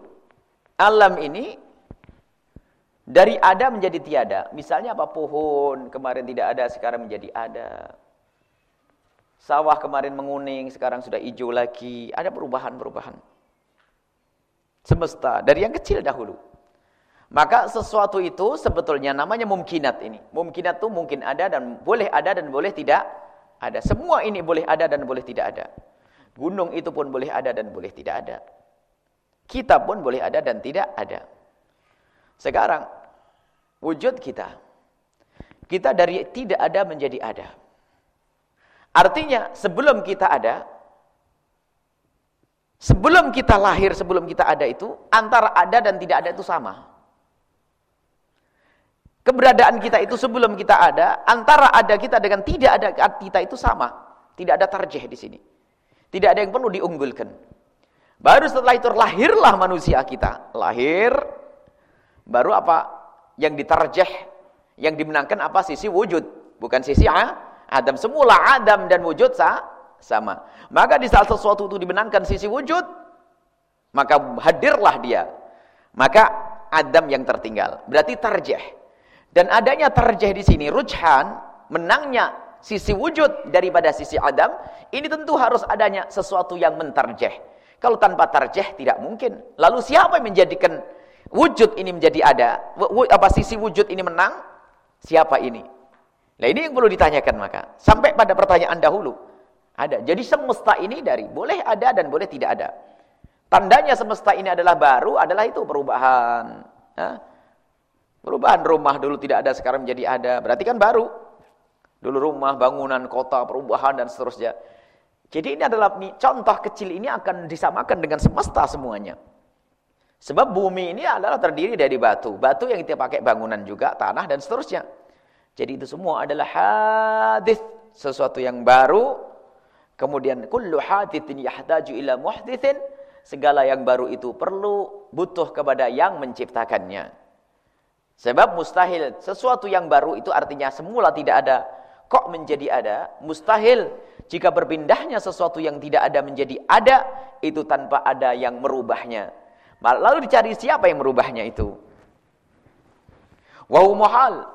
Alam ini dari ada menjadi tiada. Misalnya apa? Pohon kemarin tidak ada, sekarang menjadi ada. Sawah kemarin menguning, sekarang sudah hijau lagi. Ada perubahan-perubahan. Semesta, dari yang kecil dahulu. Maka sesuatu itu sebetulnya namanya mungkinat ini. Mungkinat itu mungkin ada dan boleh ada dan boleh tidak ada. Semua ini boleh ada dan boleh tidak ada. Gunung itu pun boleh ada dan boleh tidak ada. Kita pun boleh ada dan tidak ada. Sekarang, wujud kita. Kita dari tidak ada menjadi ada. Artinya sebelum kita ada, sebelum kita lahir, sebelum kita ada itu, antara ada dan tidak ada itu sama. Keberadaan kita itu sebelum kita ada, antara ada kita dengan tidak ada kita itu sama. Tidak ada tarjih di sini. Tidak ada yang perlu diunggulkan. Baru setelah itu lahirlah manusia kita. Lahir, baru apa? Yang ditarjih, yang dimenangkan apa? Sisi wujud. Bukan sisi Adam semula Adam dan wujud sah, sama. Maka di saat sesuatu itu dibenangkan sisi wujud, maka hadirlah dia. Maka Adam yang tertinggal. Berarti tarjih. Dan adanya tarjih di sini rujhan menangnya sisi wujud daripada sisi Adam, ini tentu harus adanya sesuatu yang mentarjih. Kalau tanpa tarjih tidak mungkin. Lalu siapa yang menjadikan wujud ini menjadi ada? Apa sisi wujud ini menang? Siapa ini? Nah ini yang perlu ditanyakan maka. Sampai pada pertanyaan dahulu. Ada. Jadi semesta ini dari boleh ada dan boleh tidak ada. Tandanya semesta ini adalah baru adalah itu perubahan. Perubahan rumah dulu tidak ada sekarang menjadi ada. Berarti kan baru. Dulu rumah, bangunan, kota, perubahan dan seterusnya. Jadi ini adalah contoh kecil ini akan disamakan dengan semesta semuanya. Sebab bumi ini adalah terdiri dari batu. Batu yang kita pakai bangunan juga, tanah dan seterusnya. Jadi itu semua adalah hadis, sesuatu yang baru. Kemudian kullu hadithin yahtaju ila muhdithin, segala yang baru itu perlu butuh kepada yang menciptakannya. Sebab mustahil sesuatu yang baru itu artinya semula tidak ada kok menjadi ada, mustahil jika berpindahnya sesuatu yang tidak ada menjadi ada itu tanpa ada yang merubahnya. Lalu dicari siapa yang merubahnya itu? Wa muhal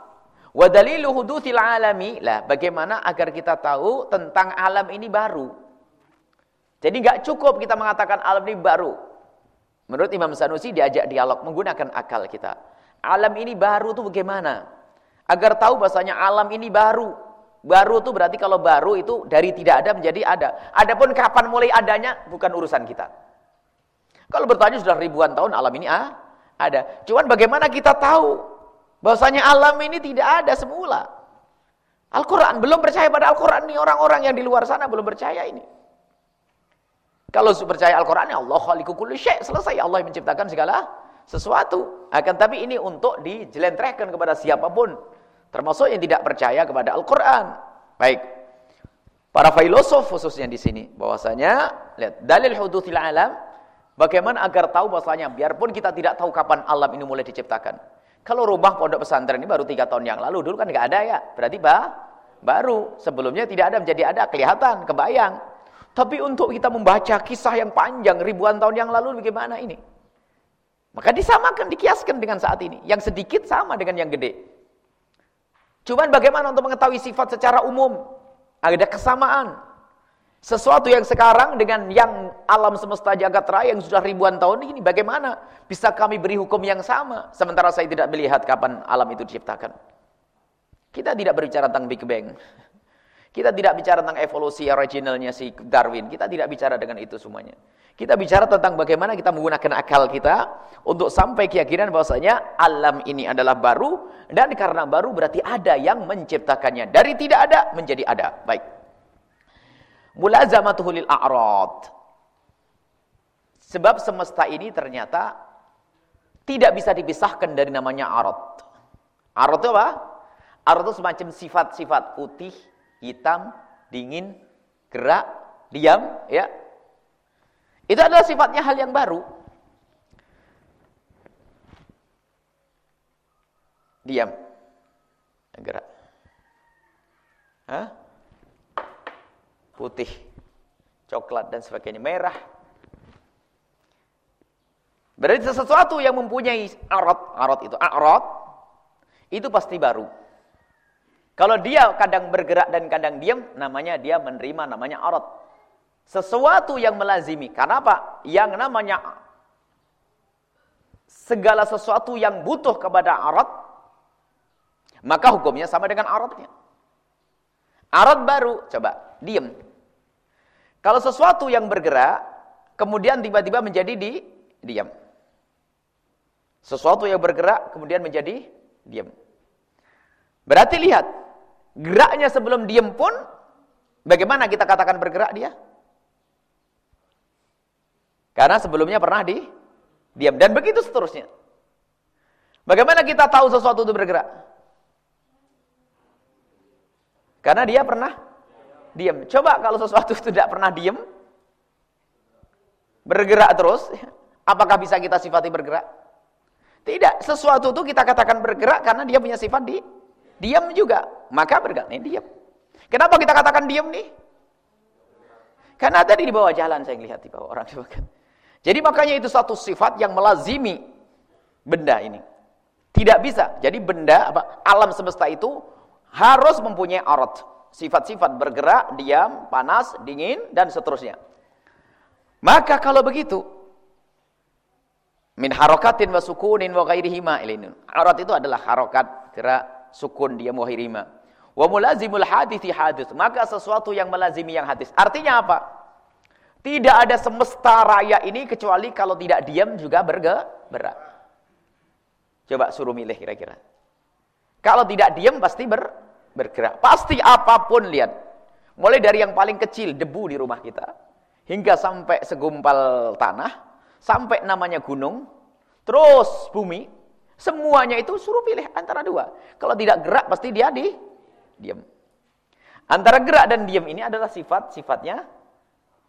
Wa dalilu hudutsil alami, lah bagaimana agar kita tahu tentang alam ini baru. Jadi enggak cukup kita mengatakan alam ini baru. Menurut Imam Sanusi diajak dialog menggunakan akal kita. Alam ini baru itu bagaimana? Agar tahu bahasanya alam ini baru. Baru itu berarti kalau baru itu dari tidak ada menjadi ada. Adapun kapan mulai adanya bukan urusan kita. Kalau bertanya sudah ribuan tahun alam ini ah, ada. Cuman bagaimana kita tahu Bahwasanya alam ini tidak ada semula. Al-Quran, belum percaya pada Al-Quran ini orang-orang yang di luar sana belum percaya ini. Kalau percaya Al-Quran, ya Allah khaliku kulli syek, selesai Allah menciptakan segala sesuatu. Akan tapi ini untuk dijelentrehkan kepada siapa pun, termasuk yang tidak percaya kepada Al-Quran. Baik. Para filosof khususnya di sini bahwasanya lihat dalil hudutsil alam bagaimana agar tahu bahwasanya biarpun kita tidak tahu kapan alam ini mulai diciptakan kalau rumah pondok pesantren ini baru tiga tahun yang lalu, dulu kan nggak ada ya. Berarti bah, baru. Sebelumnya tidak ada menjadi ada, kelihatan, kebayang. Tapi untuk kita membaca kisah yang panjang ribuan tahun yang lalu bagaimana ini? Maka disamakan, dikiaskan dengan saat ini. Yang sedikit sama dengan yang gede. Cuman bagaimana untuk mengetahui sifat secara umum? Ada kesamaan. Sesuatu yang sekarang dengan yang alam semesta jagat raya yang sudah ribuan tahun ini bagaimana bisa kami beri hukum yang sama sementara saya tidak melihat kapan alam itu diciptakan. Kita tidak berbicara tentang Big Bang. Kita tidak bicara tentang evolusi originalnya si Darwin. Kita tidak bicara dengan itu semuanya. Kita bicara tentang bagaimana kita menggunakan akal kita untuk sampai keyakinan bahwasanya alam ini adalah baru dan karena baru berarti ada yang menciptakannya. Dari tidak ada menjadi ada. Baik. Mulazamatuhu lil a'rad. Sebab semesta ini ternyata tidak bisa dipisahkan dari namanya arad. Arad itu apa? Arad itu semacam sifat-sifat putih, hitam, dingin, gerak, diam, ya. Itu adalah sifatnya hal yang baru. Diam. Gerak. Hah? Putih, coklat dan sebagainya, merah. Berarti sesuatu yang mempunyai arad, arad itu arad, itu pasti baru. Kalau dia kadang bergerak dan kadang diam, namanya dia menerima namanya arad. Sesuatu yang melazimi. Karena apa? Yang namanya segala sesuatu yang butuh kepada arad, maka hukumnya sama dengan aradnya. Arad baru, coba, diam. Kalau sesuatu yang bergerak, kemudian tiba-tiba menjadi di diam. Sesuatu yang bergerak, kemudian menjadi diam. Berarti lihat, Geraknya sebelum diem pun, bagaimana kita katakan bergerak dia? Karena sebelumnya pernah di diam. Dan begitu seterusnya. Bagaimana kita tahu sesuatu itu bergerak? Karena dia pernah diam. Coba kalau sesuatu itu tidak pernah diam, bergerak terus, apakah bisa kita sifati bergerak? Tidak. Sesuatu itu kita katakan bergerak karena dia punya sifat di Diam juga. Maka bergerak. Ini diam. Kenapa kita katakan diam nih? Karena tadi di bawah jalan saya lihat di bawah orang Jadi makanya itu satu sifat yang melazimi benda ini. Tidak bisa. Jadi benda apa alam semesta itu harus mempunyai arat. Sifat-sifat bergerak, diam, panas, dingin dan seterusnya. Maka kalau begitu min harokatin wa sukunin wa ghairihima Arat itu adalah harokat, gerak, sukun dia muhirima. Wa mulazimul hadithi hadis. Maka sesuatu yang melazimi yang hadis. Artinya apa? Tidak ada semesta raya ini kecuali kalau tidak diam juga bergerak. Coba suruh milih kira-kira. Kalau tidak diam pasti ber, bergerak. Pasti apa pun lihat. Mulai dari yang paling kecil debu di rumah kita hingga sampai segumpal tanah, sampai namanya gunung, terus bumi, Semuanya itu suruh pilih antara dua. Kalau tidak gerak pasti dia di diam. Antara gerak dan diam ini adalah sifat-sifatnya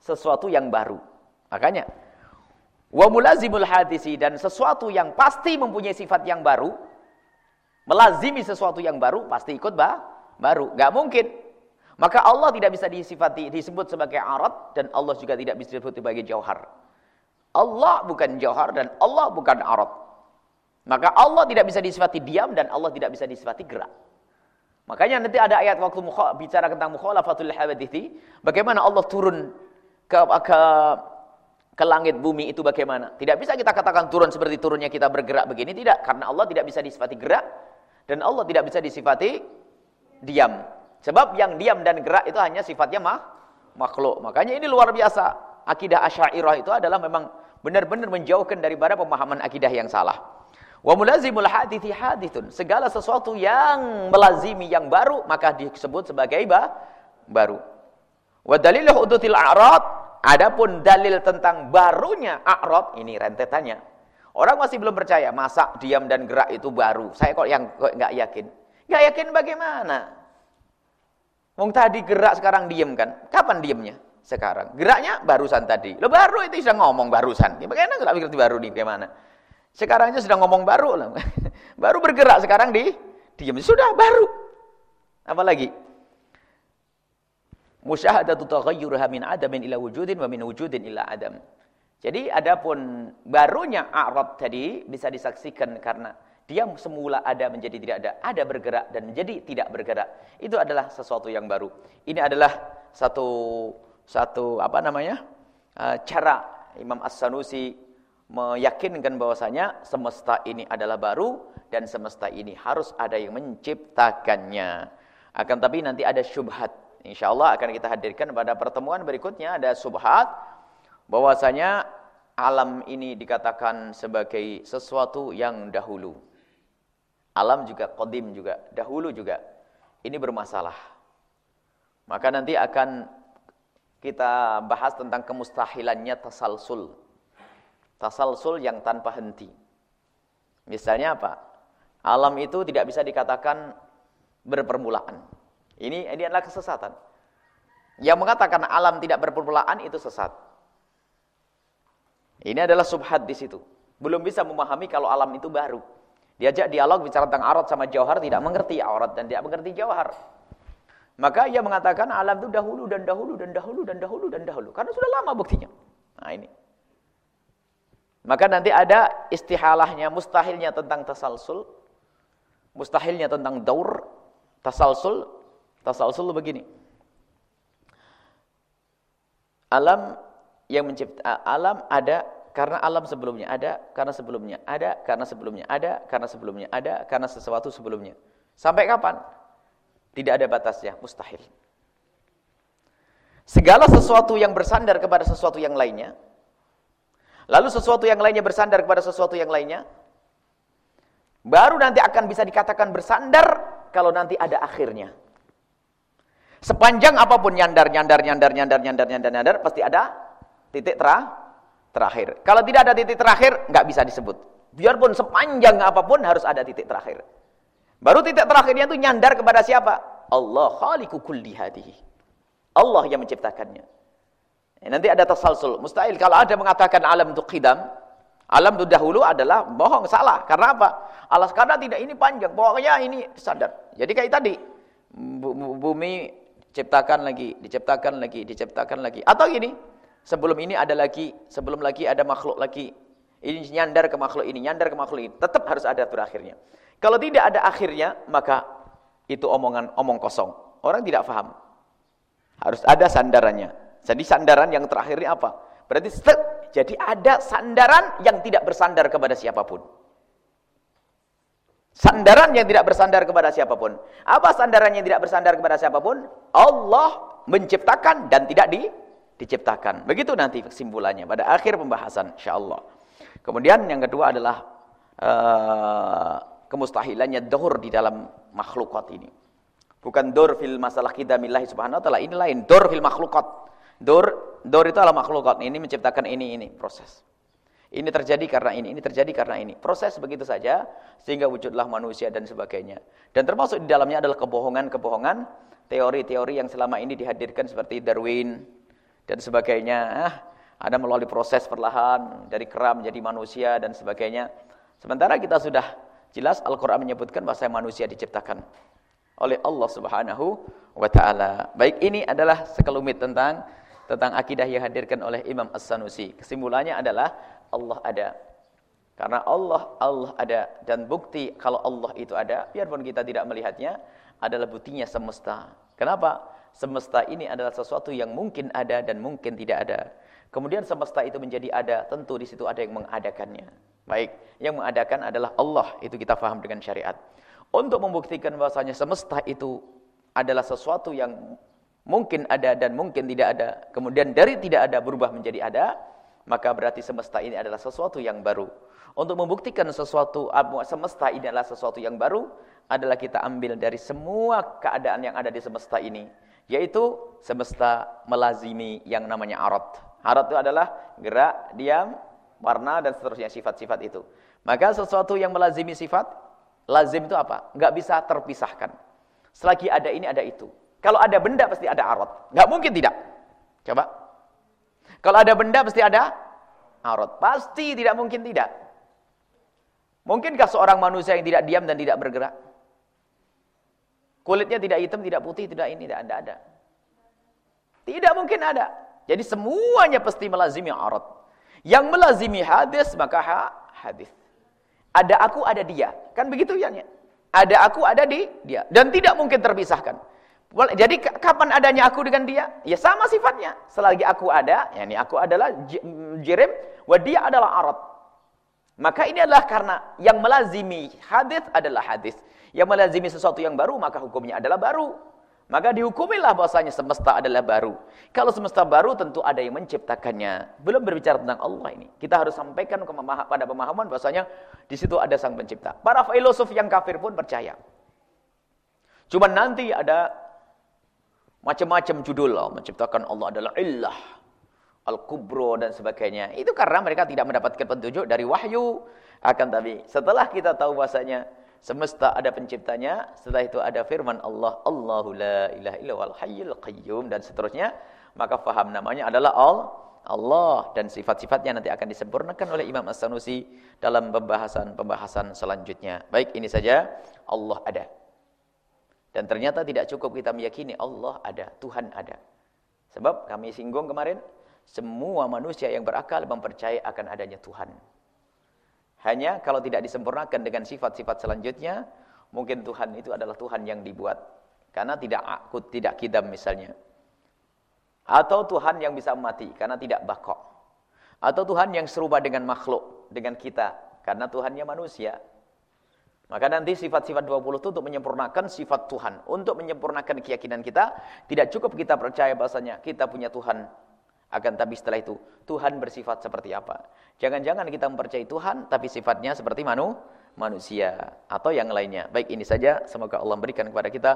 sesuatu yang baru. Makanya wa mulazimul hadisi dan sesuatu yang pasti mempunyai sifat yang baru, melazimi sesuatu yang baru pasti ikut bah, baru. Gak mungkin. Maka Allah tidak bisa disifati disebut sebagai arat dan Allah juga tidak bisa disebut sebagai jauhar. Allah bukan jauhar dan Allah bukan arat. Maka Allah tidak bisa disifati diam dan Allah tidak bisa disifati gerak. Makanya nanti ada ayat waktu bicara tentang mukhalafatul hawadithi, bagaimana Allah turun ke, ke ke langit bumi itu bagaimana? Tidak bisa kita katakan turun seperti turunnya kita bergerak begini tidak, karena Allah tidak bisa disifati gerak dan Allah tidak bisa disifati diam. Sebab yang diam dan gerak itu hanya sifatnya mah, makhluk. Makanya ini luar biasa. Akidah Asy'ariyah itu adalah memang benar-benar menjauhkan daripada pemahaman akidah yang salah. Wa mulazimul hadithi hadithun. Segala sesuatu yang melazimi yang baru maka disebut sebagai ba baru. Wa dalilu hudutil a'rad. Adapun dalil tentang barunya a'rad ini rentetannya. Orang masih belum percaya masa diam dan gerak itu baru. Saya kok yang kok enggak yakin. Enggak yakin bagaimana? Wong tadi gerak sekarang diam kan? Kapan diamnya? Sekarang. Geraknya barusan tadi. Lo baru itu bisa ngomong barusan. Bagaimana enggak pikir baru nih bagaimana? Sekarang aja sudah ngomong baru lah. baru bergerak sekarang di diam. Sudah baru. Apalagi? Musyahadatu taghayyurha min adamin ila wujudin wa min wujudin ila adam. Jadi adapun barunya a'rad tadi bisa disaksikan karena dia semula ada menjadi tidak ada, ada bergerak dan menjadi tidak bergerak. Itu adalah sesuatu yang baru. Ini adalah satu satu apa namanya? Uh, cara Imam As-Sanusi meyakinkan bahwasanya semesta ini adalah baru dan semesta ini harus ada yang menciptakannya. Akan tapi nanti ada syubhat Insya Allah akan kita hadirkan pada pertemuan berikutnya ada subhat bahwasanya alam ini dikatakan sebagai sesuatu yang dahulu. Alam juga kodim juga, dahulu juga. Ini bermasalah. Maka nanti akan kita bahas tentang kemustahilannya tasalsul. Tasalsul yang tanpa henti. Misalnya apa? Alam itu tidak bisa dikatakan berpermulaan. Ini ini adalah kesesatan. Yang mengatakan alam tidak berpermulaan itu sesat. Ini adalah subhat di situ. Belum bisa memahami kalau alam itu baru. Diajak dialog bicara tentang arat sama jauhar tidak mengerti arat dan tidak mengerti jauhar. Maka ia mengatakan alam itu dahulu dan dahulu dan dahulu dan dahulu dan dahulu. Karena sudah lama buktinya. Nah ini. Maka nanti ada istihalahnya, mustahilnya tentang tasalsul. Mustahilnya tentang daur. Tasalsul. Tasalsul begini. Alam yang mencipta alam ada karena alam sebelumnya ada, karena sebelumnya ada, karena sebelumnya ada, karena sebelumnya ada, karena sesuatu sebelumnya. Sampai kapan? Tidak ada batasnya, mustahil. Segala sesuatu yang bersandar kepada sesuatu yang lainnya, lalu sesuatu yang lainnya bersandar kepada sesuatu yang lainnya, baru nanti akan bisa dikatakan bersandar kalau nanti ada akhirnya. Sepanjang apa pun nyandar, nyandar, nyandar, nyandar, nyandar, nyandar, nyandar, pasti ada titik terah, terakhir. Kalau tidak ada titik terakhir, nggak bisa disebut. Biarpun sepanjang apa pun harus ada titik terakhir. Baru titik terakhirnya itu nyandar kepada siapa? Allah khaliqu kulli. Allah yang menciptakannya. Ya, nanti ada tasalsul. Mustahil kalau ada mengatakan alam itu qidam, alam itu dahulu adalah bohong, salah. Karena apa? Alas karena tidak ini panjang, pokoknya ini sadar. Jadi kayak tadi, bumi ciptakan lagi, diciptakan lagi, diciptakan lagi. Atau gini, sebelum ini ada lagi, sebelum lagi ada makhluk lagi. Ini nyandar ke makhluk ini, nyandar ke makhluk ini. Tetap harus ada berakhirnya. Kalau tidak ada akhirnya, maka itu omongan omong kosong. Orang tidak paham. Harus ada sandarannya. Jadi sandaran yang terakhir ini apa? Berarti set, jadi ada sandaran yang tidak bersandar kepada siapa pun. Sandaran yang tidak bersandar kepada siapa pun. Apa sandaran yang tidak bersandar kepada siapa pun? Allah menciptakan dan tidak di, diciptakan. Begitu nanti kesimpulannya pada akhir pembahasan insyaallah. Kemudian yang kedua adalah uh, kemustahilannya dohur di dalam makhlukat ini. Bukan dor fil masalah kidamillahi subhanahu wa ta'ala. Ini lain. Dor fil makhlukat. Dor, dor itu adalah makhlukat. Ini menciptakan ini, ini. Proses. Ini terjadi karena ini, ini terjadi karena ini. Proses begitu saja, sehingga wujudlah manusia dan sebagainya. Dan termasuk di dalamnya adalah kebohongan-kebohongan, teori-teori yang selama ini dihadirkan seperti Darwin, dan sebagainya. Ah, ada melalui proses perlahan, dari keram menjadi manusia dan sebagainya. Sementara kita sudah Jelas Al-Quran menyebutkan bahasa manusia diciptakan oleh Allah subhanahu wa ta'ala. Baik ini adalah sekelumit tentang tentang akidah yang hadirkan oleh Imam As-Sanusi. Kesimpulannya adalah Allah ada. Karena Allah, Allah ada. Dan bukti kalau Allah itu ada, biarpun kita tidak melihatnya, adalah buktinya semesta. Kenapa? Semesta ini adalah sesuatu yang mungkin ada dan mungkin tidak ada. Kemudian semesta itu menjadi ada, tentu di situ ada yang mengadakannya. Baik, yang mengadakan adalah Allah, itu kita faham dengan syariat. Untuk membuktikan bahwasanya semesta itu adalah sesuatu yang mungkin ada dan mungkin tidak ada, kemudian dari tidak ada berubah menjadi ada, maka berarti semesta ini adalah sesuatu yang baru. Untuk membuktikan sesuatu semesta ini adalah sesuatu yang baru, adalah kita ambil dari semua keadaan yang ada di semesta ini, yaitu semesta melazimi yang namanya arat. Arat itu adalah gerak, diam, warna dan seterusnya sifat-sifat itu. Maka sesuatu yang melazimi sifat, lazim itu apa? Enggak bisa terpisahkan. Selagi ada ini ada itu. Kalau ada benda pasti ada arat. Enggak mungkin tidak. Coba. Kalau ada benda pasti ada arat. Pasti tidak mungkin tidak. Mungkinkah seorang manusia yang tidak diam dan tidak bergerak? Kulitnya tidak hitam, tidak putih, tidak ini, tidak ada. ada. Tidak mungkin ada. Jadi semuanya pasti melazimi arat. Yang melazimi hadis maka ha, hadis. Ada aku, ada dia. Kan begitu ya? Ada aku, ada di dia. Dan tidak mungkin terpisahkan. Jadi kapan adanya aku dengan dia? Ya sama sifatnya. Selagi aku ada, yakni aku adalah jirim, wa dia adalah arat. Maka ini adalah karena yang melazimi hadis adalah hadis. Yang melazimi sesuatu yang baru, maka hukumnya adalah baru. Maka dihukumilah bahwasanya semesta adalah baru. Kalau semesta baru tentu ada yang menciptakannya. Belum berbicara tentang Allah ini. Kita harus sampaikan pada pemahaman bahwasanya di situ ada sang pencipta. Para filosof yang kafir pun percaya. Cuma nanti ada macam-macam judul Allah menciptakan Allah adalah illah, al-kubro dan sebagainya. Itu karena mereka tidak mendapatkan petunjuk dari wahyu. Akan tapi setelah kita tahu bahwasanya Semesta ada penciptanya, setelah itu ada firman Allah, Allahu la ilaha illa wal hayyul qayyum dan seterusnya, maka faham namanya adalah Allah. Allah dan sifat-sifatnya nanti akan disempurnakan oleh Imam As-Sanusi dalam pembahasan-pembahasan selanjutnya. Baik, ini saja Allah ada. Dan ternyata tidak cukup kita meyakini Allah ada, Tuhan ada. Sebab kami singgung kemarin, semua manusia yang berakal mempercayai akan adanya Tuhan. Hanya kalau tidak disempurnakan dengan sifat-sifat selanjutnya, mungkin Tuhan itu adalah Tuhan yang dibuat. Karena tidak akut, tidak kidam misalnya. Atau Tuhan yang bisa mati, karena tidak bakok. Atau Tuhan yang serupa dengan makhluk, dengan kita. Karena Tuhannya manusia. Maka nanti sifat-sifat 20 itu untuk menyempurnakan sifat Tuhan. Untuk menyempurnakan keyakinan kita, tidak cukup kita percaya bahasanya kita punya Tuhan akan tapi setelah itu, Tuhan bersifat seperti apa? Jangan-jangan kita mempercayai Tuhan, tapi sifatnya seperti manu, manusia atau yang lainnya. Baik ini saja, semoga Allah memberikan kepada kita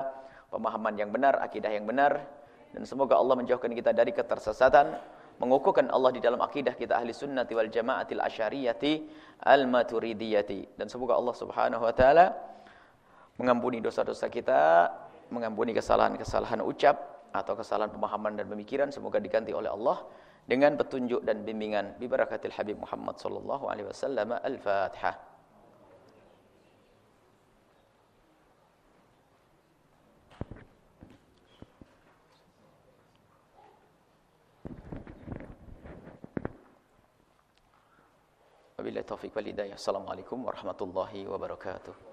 pemahaman yang benar, akidah yang benar. Dan semoga Allah menjauhkan kita dari ketersesatan, mengukuhkan Allah di dalam akidah kita ahli sunnati wal jamaatil asyariyati al maturidiyati. Dan semoga Allah subhanahu wa ta'ala mengampuni dosa-dosa kita, mengampuni kesalahan-kesalahan ucap, atau kesalahan pemahaman dan pemikiran semoga diganti oleh Allah dengan petunjuk dan bimbingan bi barakatil Habib Muhammad sallallahu alaihi wasallam. Al-Fatihah. Wabillahi taufiq wal hidayah. Assalamualaikum warahmatullahi wabarakatuh.